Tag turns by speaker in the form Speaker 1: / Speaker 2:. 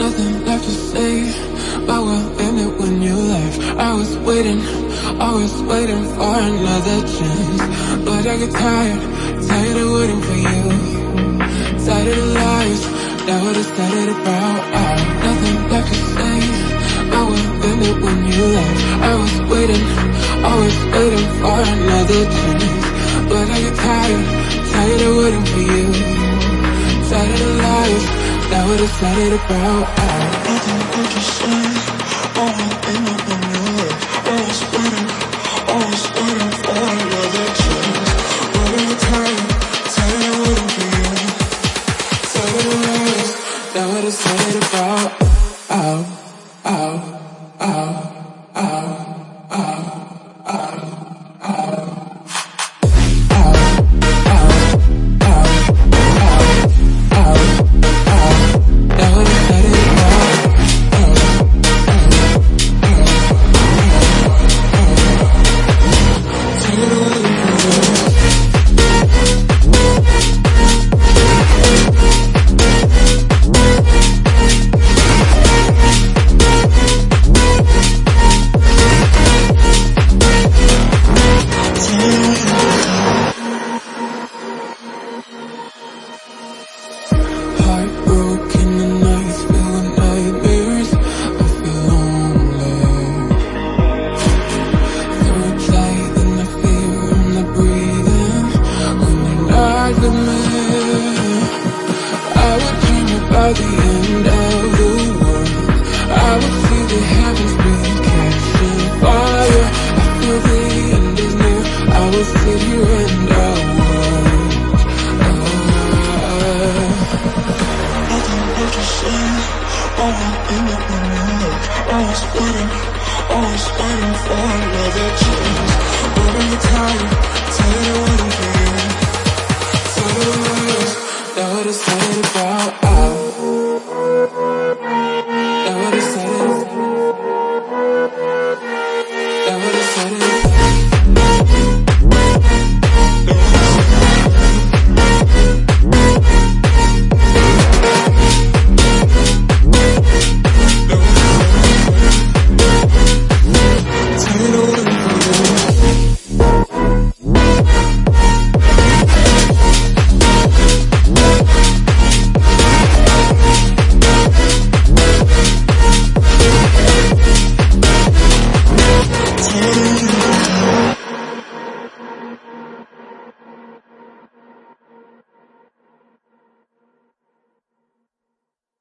Speaker 1: nothing left to say But we'll end it when you left. I was waiting, always waiting for another chance. But I get tired, tired of waiting for you. Tired of the lies that we decided about have nothing left to say But we'll end it when you left. I was waiting, always waiting for another chance. But I get tired, tired of waiting that we decided about I Nothing good to say All in the mirror Always waiting Always waiting for another chance But I'm tired Tired of waiting for you Tired of the lies That decided about always waiting, always waiting for another chance. But I'm tired, tired waiting for you. what it is, words that are said about out. That are said. That are said.